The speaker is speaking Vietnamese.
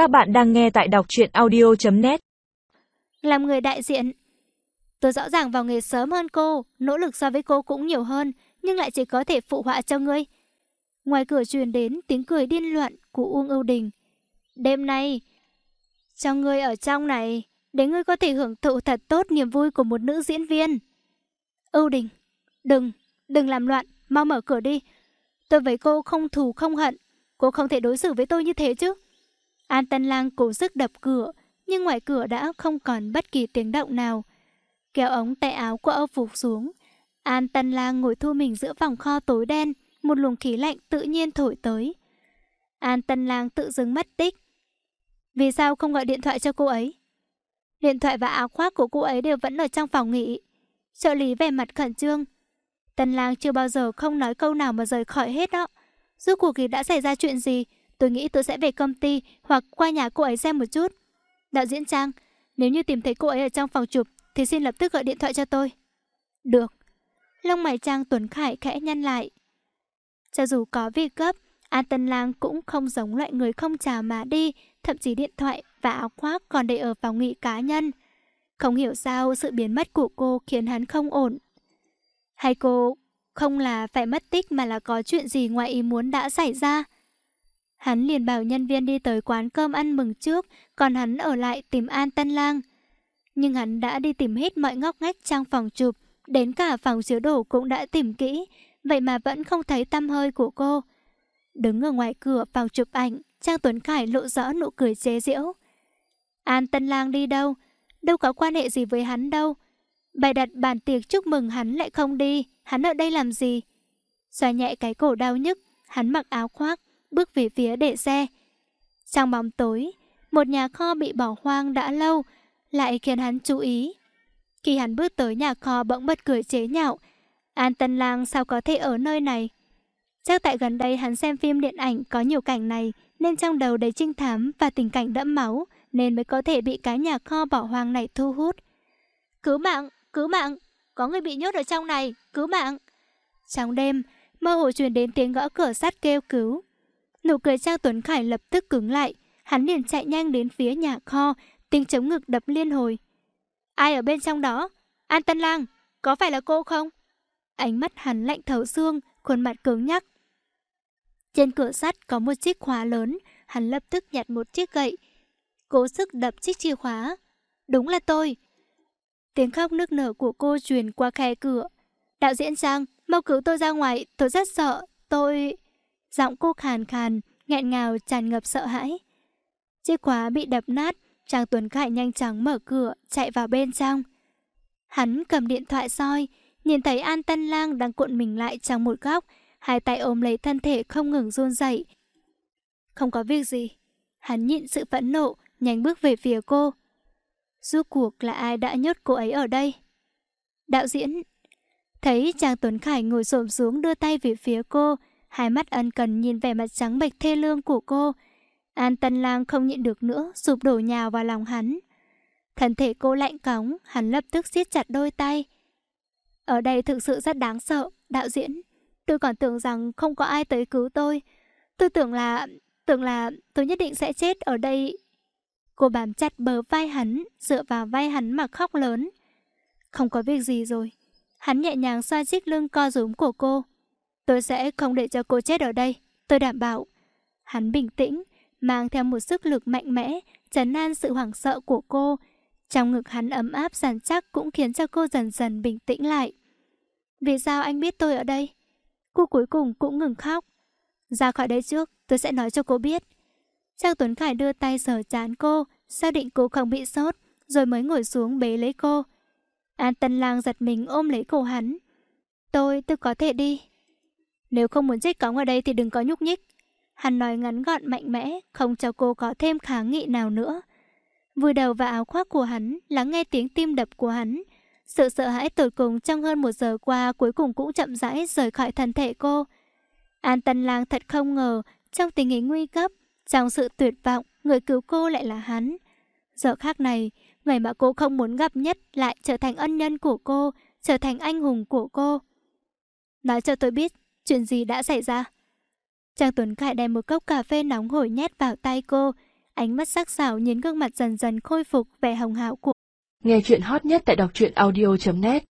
Các bạn đang nghe tại đọc truyện audio.net Làm người đại diện. Tôi rõ ràng vào nghề sớm hơn cô Nỗ lực so với cô cũng nhiều hơn Nhưng lại chỉ có thể phụ họa cho ngươi. Ngoài cửa truyền đến tiếng cười điên loạn của Uông Âu Đình. Đêm nay Cho ngươi ở trong này Để ngươi có thể hưởng thụ thật tốt niềm vui của một nữ diễn viên. Âu Đình Đừng, đừng làm loạn Mau mở cửa đi. Tôi với cô không thù không hận Cô không thể đối xử với tôi như thế chứ. An Tân Lang cố sức đập cửa, nhưng ngoài cửa đã không còn bất kỳ tiếng động nào. Kéo ống tay áo của Âu Phục xuống. An Tân Lang ngồi thu mình giữa vòng kho tối đen, một luồng khí lạnh tự nhiên thổi tới. An Tân Lang tự dưng mất tích. Vì sao không gọi điện thoại cho cô ấy? Điện thoại và áo khoác của cô ấy đều vẫn ở trong phòng nghỉ. Trợ lý về mặt khẩn trương. Tân Lang chưa bao giờ không nói câu nào mà rời khỏi hết đó. Rốt cuộc thì đã xảy ra chuyện gì? Tôi nghĩ tôi sẽ về công ty hoặc qua nhà cô ấy xem một chút. Đạo diễn Trang, nếu như tìm thấy cô ấy ở trong phòng chụp thì xin lập tức gọi điện thoại cho tôi. Được. Lông mày Trang Tuấn Khải khẽ nhăn lại. Cho dù có việc gấp, An Tân Lang cũng không giống loại người không chào mà đi, thậm chí điện thoại và áo khoác còn để ở phòng nghỉ cá nhân. Không hiểu sao sự biến mất của cô khiến hắn không ổn. Hay cô không là phải mất tích mà là có chuyện gì ngoài ý muốn đã xảy ra? Hắn liền bảo nhân viên đi tới quán cơm ăn mừng trước, còn hắn ở lại tìm An Tân Lang. Nhưng hắn đã đi tìm hết mọi ngóc ngách trong phòng chụp, đến cả phòng chứa đồ cũng đã tìm kỹ, vậy mà vẫn không thấy tăm hơi của cô. Đứng ở ngoài cửa phòng chụp ảnh, Trang Tuấn Khải lộ rõ nụ cười chế giễu. An Tân Lang đi đâu? Đâu có quan hệ gì với hắn đâu. Bài đặt bàn tiệc chúc mừng hắn lại không đi, hắn ở đây làm gì? Xoa nhẹ cái cổ đau nhức, hắn mặc áo khoác, bước về phía để xe. Trong bóng tối, một nhà kho bị bỏ hoang đã lâu, lại khiến hắn chú ý. Khi hắn bước tới nhà kho bỗng bật cười chế nhạo. An Tân Lang sao có thể ở nơi này? Chắc tại gần đây hắn xem phim điện ảnh có nhiều cảnh này, nên trong đầu đầy trinh thám và tình cảnh đẫm máu, nên mới có thể bị cái nhà kho bỏ hoang này thu hút. Cứu mạng, cứu mạng, có người bị nhốt ở trong này, cứu mạng. Trong đêm, mơ hồ truyền đến tiếng gõ cửa sắt kêu cứu. Nụ cười Trang Tuấn Khải lập tức cứng lại. Hắn liền chạy nhanh đến phía nhà kho, tiếng chống ngực đập liên hồi. Ai ở bên trong đó? An Tân Lang, có phải là cô không? Ánh mắt hắn lạnh thấu xương, khuôn mặt cứng nhắc. Trên cửa sắt có một chiếc khóa lớn, hắn lập tức nhặt một chiếc gậy. Cố sức đập chiếc chìa khóa. Đúng là tôi. Tiếng khóc nức nở của cô truyền qua khe cửa. Đạo diễn Trang, mau cứu tôi ra ngoài, tôi rất sợ, tôi... Giọng cô khàn khàn, nghẹn ngào tràn ngập sợ hãi. Chiếc khóa bị đập nát, chàng Tuấn Khải nhanh chóng mở cửa, chạy vào bên trong. Hắn cầm điện thoại soi, nhìn thấy An Tân Lang đang cuộn mình lại trong một góc, hai tay ôm lấy thân thể không ngừng run rẩy. Không có việc gì. Hắn nhịn sự phẫn nộ, nhanh bước về phía cô. Rốt cuộc là ai đã nhốt cô ấy ở đây? Đạo diễn Thấy chàng Tuấn Khải ngồi xổm xuống đưa tay về phía cô, hai mắt ân cần nhìn vẻ mặt trắng bệch thê lương của cô. An Tân Lang không nhịn được nữa, sụp đổ nhào vào lòng hắn. Thân thể cô lạnh cóng, hắn lập tức siết chặt đôi tay. Ở đây thực sự rất đáng sợ, đạo diễn. Tôi còn tưởng rằng không có ai tới cứu tôi. Tôi tưởng là... tưởng là tôi nhất định sẽ chết ở đây. Cô bám chặt bờ vai hắn, dựa vào vai hắn mà khóc lớn. Không có việc gì rồi. Hắn nhẹ nhàng xoa chiếc lưng co rúm của cô. Tôi sẽ không để cho cô chết ở đây, tôi đảm bảo. Hắn bình tĩnh, mang theo một sức lực mạnh mẽ, trấn an sự hoảng sợ của cô. Trong ngực hắn ấm áp sàn chắc cũng khiến cho cô dần dần bình tĩnh lại. Vì sao anh biết tôi ở đây? Cô cuối cùng cũng ngừng khóc. Ra khỏi đây trước, tôi sẽ nói cho cô biết. Trang Tuấn Khải đưa tay sờ chán cô, xác định cô không bị sốt, rồi mới ngồi xuống bế lấy cô. An Tân Lang giật mình ôm lấy cổ hắn. Tôi, tôi có thể đi. Nếu không muốn chết cóng ở đây thì đừng có nhúc nhích. Hắn nói ngắn gọn mạnh mẽ, không cho cô có thêm kháng nghị nào nữa. Vùi đầu vào áo khoác của hắn, lắng nghe tiếng tim đập của hắn. Sự sợ hãi tột cùng trong hơn một giờ qua cuối cùng cũng chậm rãi rời khỏi thân thể cô. An Tân Lang thật không ngờ, trong tình hình nguy cấp, trong sự tuyệt vọng, người cứu cô lại là hắn. Giờ khác này, người mà cô không muốn gặp nhất lại trở thành ân nhân của cô, trở thành anh hùng của cô. Nói cho tôi biết, Chuyện gì đã xảy ra? Trang Tuấn Khải đem một cốc cà phê nóng hổi nhét vào tay cô. ánh mắt sắc sảo nhìn gương mặt dần dần khôi phục vẻ hồng hào của. Nghe chuyện hot nhất tại đọc truyện audio.net